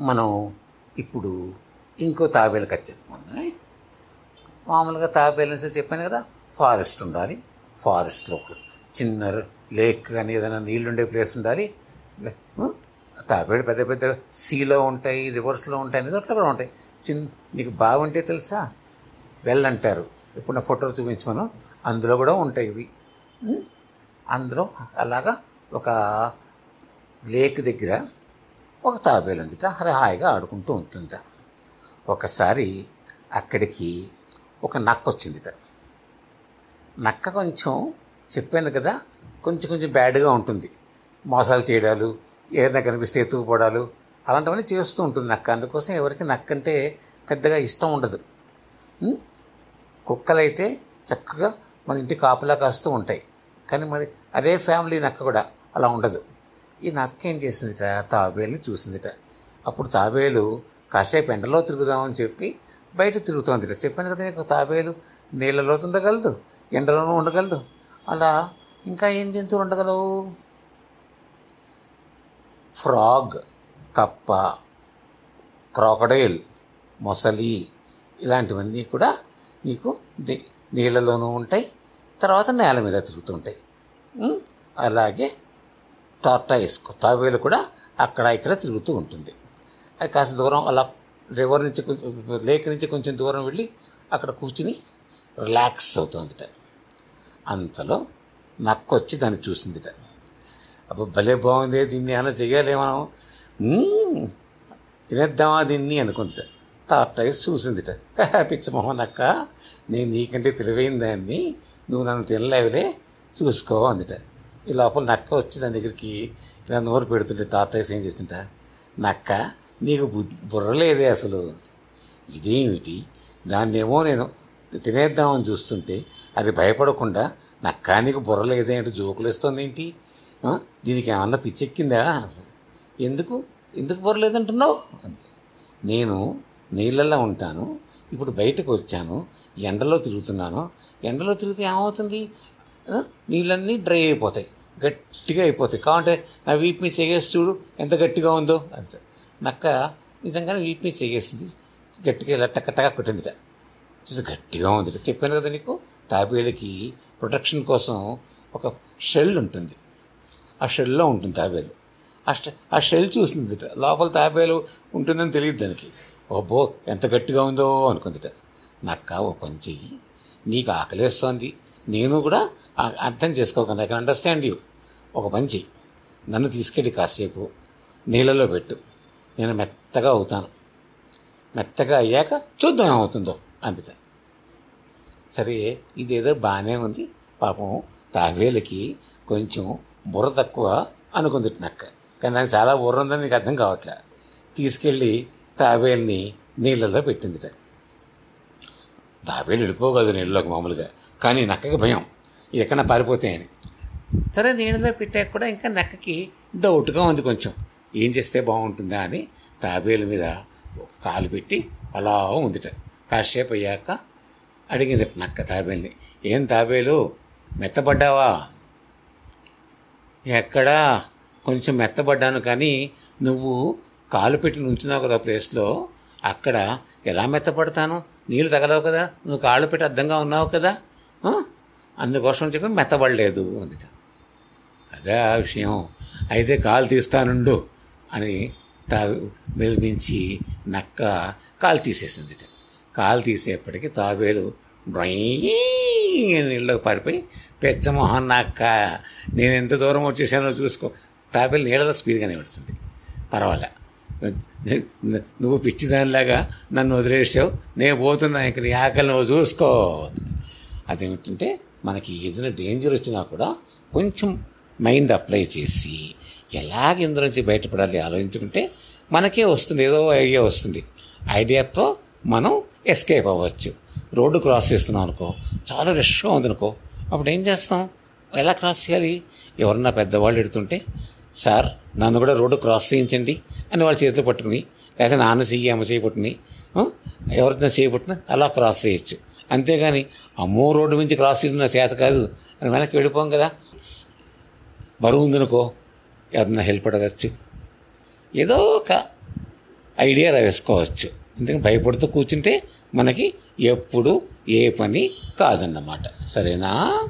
మనం ఇప్పుడు ఇంకో తాబేలు కథ చెప్పుకున్నాయి మామూలుగా తాబేలు చెప్పాను కదా ఫారెస్ట్ ఉండాలి. ఫారెస్ట్లో ఒక చిన్న లేక్ కానీ ఏదైనా నీళ్ళు ఉండే ప్లేస్ ఉండాలి. తాబేడు తాబేలు పెద్ద పెద్ద సీలో ఉంటాయి రివర్స్లో ఉంటాయి అనేది చోట్ల కూడా ఉంటాయి. చిన్న నీకు బాగుంటే తెలుసా? వెల్ అంటారు ఇప్పుడు నా ఫోటో చూపించమను అందులో కూడా ఉంటాయి ఇవి. అందులో అలాగా ఒక లేక్ దగ్గర ఒక తాబేలు ఉందిట అది హాయిగా ఆడుకుంటూ ఉంటుందిట. ఒకసారి అక్కడికి ఒక నక్క వచ్చిందిట. నక్క కొంచెం చెప్పాను కదా కొంచెం కొంచెం బ్యాడ్గా ఉంటుంది. మోసాలు చేయడాలు ఏదైనా కనిపిస్తే ఎత్తుకుపోవడాలు అలాంటివన్నీ చేస్తూ ఉంటుంది నక్క. అందుకోసం ఎవరికి నక్క అంటే పెద్దగా ఇష్టం ఉండదు. కుక్కలైతే చక్కగా మన ఇంటి కాపలా కాస్తూ ఉంటాయి. కానీ మరి అదే ఫ్యామిలీ నక్క కూడా అలా ఉండదు. ఈ నక్క ఏం చేసిందిట? తాబేలుని చూసిందిట. అప్పుడు తాబేలు కాసేపు ఎండలో తిరుగుదామని చెప్పి బయట తిరుగుతోందిట. చెప్పాను కదా నీకు తాబేలు నీళ్ళలో ఉండగలదు ఎండలోనూ ఉండగలదు. అలా ఇంకా ఏం జంతువులు ఉండగలవు? ఫ్రాగ్ కప్ప క్రాకడైల్ మొసలి ఇలాంటివన్నీ కూడా నీకు నీళ్ళలోనూ ఉంటాయి తర్వాత నేల మీద తిరుగుతుంటాయి అలాగే టార్టాయిస్ తాబేలు కూడా అక్కడ ఇక్కడ తిరుగుతూ ఉంటుంది. అది కాస్త దూరం అలా రివర్ నుంచి లేక్ నుంచి కొంచెం దూరం వెళ్ళి అక్కడ కూర్చుని రిలాక్స్ అవుతుందిట. అంతలో నక్క వచ్చి దాన్ని చూసిందిట. అబ్బా భలే బాగుంది దీన్ని ఏమైనా చెయ్యాలి మనం? తినేద్దామా దీన్ని అనుకుందిట. టార్టైస్ చూసిందిట. "హహ, పిచ్చమోహన్ అక్క నేను నీకంటే తెలివైన దాన్ని నువ్వు నన్ను తినలేవులే. చూసుకో అందిట. ఈ లోపల నక్క వచ్చి దాని దగ్గరికి ఇలా నోరు పెడుతుంటే తాతయ్య ఏం చేసింట నక్క నీకు బు బుర్రలేదే అసలు. ఇదేమిటి? దాన్నేమో నేను తినేద్దామని చూస్తుంటే అది భయపడకుండా నక్క నీకు బుర్రలేదే అంటే జోకులు ఇస్తుంది ఏంటి? దీనికి ఏమన్నా పిచ్చెక్కిందా? ఎందుకు? ఎందుకు బుర్రలేదంటున్నావు అంది. నేను నీళ్ళల్లో ఉంటాను ఇప్పుడు బయటకు వచ్చాను ఎండలో తిరుగుతున్నాను. ఎండలో తిరిగితే ఏమవుతుంది? నీళ్ళన్నీ డ్రై అయిపోతాయి. గట్టిగా అయిపోతాయి. కావంటే నా వీపు మీద చూడు ఎంత గట్టిగా ఉందో అంతే. నక్క నిజంగానే వీపు మీద గట్టిగా ఇలా టక్కటగా కొట్టిందిట. చూసి గట్టిగా ఉంది చెప్పాను కదా నీకు తాబేలుకి ప్రొటెక్షన్ కోసం ఒక షెల్ ఉంటుంది. ఆ షెల్లో ఉంటుంది తాబేలు. ఆ ఆ షెల్ చూసిందిట. లోపల తాబేలు ఉంటుందని తెలియదు దానికి. ఓబో ఎంత గట్టిగా ఉందో అనుకుందిట. నక్క ఓ పని చెయ్యి. నీకు ఆకలేస్తోంది. నేను కూడా అర్థం చేసుకోకుండా ఐ కెన్ అండర్స్టాండ్ యూ ఒక మంచి నన్ను తీసుకెళ్ళి కాసేపు నీళ్ళలో పెట్టు. నేను మెత్తగా అవుతాను. మెత్తగా అయ్యాక చూద్దాం ఏమవుతుందో అందుట సరే ఇదేదో బాగానే ఉంది. పాపం తావేలకి కొంచెం బుర్ర తక్కువ అనుకుంది నక్క. కానీ దానికి చాలా బుర్ర ఉందని నీకు అర్థం కావట్లే. తీసుకెళ్ళి తాబేల్ని నీళ్ళలో పెట్టిందిట తాబేలు వెళ్ళిపోగలదు నీళ్ళలోకి మామూలుగా. కానీ నక్కకి భయం. ఎక్కడ ఎక్కడన్నా పారిపోతాయని సరే నీళ్ళలో పెట్టాక కూడా ఇంకా నక్కకి డౌట్గా ఉంది కొంచెం. ఏం చేస్తే బాగుంటుందా అని తాబేలు మీద ఒక కాలు పెట్టి అలా ఉందిట. కాసేపు అయ్యాక అడిగింది నక్క తాబేల్ని. ఏం తాబేలు మెత్తబడ్డావా? ఎక్కడా కొంచెం మెత్తబడ్డాను కానీ నువ్వు కాలు పెట్టి నుంచున్నావు కదా ప్లేస్లో. అక్కడ ఎలా మెత్తపడతాను నీళ్ళు తగలవు కదా నువ్వు కాళ్ళు పెట్టి అర్థంగా ఉన్నావు కదా అందుకోసం చెప్పి మెత్తబడలేదు అందుట అదే ఆ విషయం. అయితే కాలు తీస్తానుండు అని తా మెలిమించి నక్క కాలు తీసేసింది. కాలు తీసేపటికి తాబేలు డ్రై నీళ్ళకి పారిపోయి పెచ్చమోహన్ నక్క నేను ఎంత దూరం వచ్చేసానో చూసుకో. తాబేలు నీళ్ళలో స్పీడ్గానే పెడుతుంది పర్వాలే. నువ్వు పిచ్చిదానిలాగా నన్ను వదిలేసావు నేను పోతున్నా ఇంక నీ ఆకలి నువ్వు చూసుకో. అదేమిటంటే మనకి ఏదైనా డేంజర్ వచ్చినా కూడా కొంచెం మైండ్ అప్లై చేసి ఎలాగ ఇందులో నుంచి బయటపడాలి ఆలోచించుకుంటే మనకే వస్తుంది ఏదో ఐడియా వస్తుంది. ఐడియాతో మనం ఎస్కేప్ అవ్వచ్చు. రోడ్డు క్రాస్ చేస్తున్నాం అనుకో చాలా రష్గా ఉందనుకో అప్పుడు ఏం చేస్తాం? ఎలా క్రాస్ చేయాలి? ఎవరన్నా పెద్దవాళ్ళు ఎడుతుంటే సార్ నన్ను కూడా రోడ్డు క్రాస్ చేయించండి అని వాళ్ళ చేతులు పట్టుకుని లేదా నాన్న చెయ్యి అమ్మ చేయి ఎవరైనా చేయబట్టిన ఎవరితో అలా క్రాస్ చేయొచ్చు. అంతేగాని అమ్మో రోడ్డు నుంచి క్రాస్ చేయడం నా చేత కాదు. అని వెనక్కి వెళ్ళిపోం కదా. బరువు ఉందనుకో ఎవరన్నా హెల్ప్ అడగచ్చు. ఏదో ఒక ఐడియా వేసుకోవచ్చు ఎందుకంటే భయపడుతూ కూర్చుంటే మనకి ఎప్పుడు ఏ పని కాదన్నమాట. సరేనా?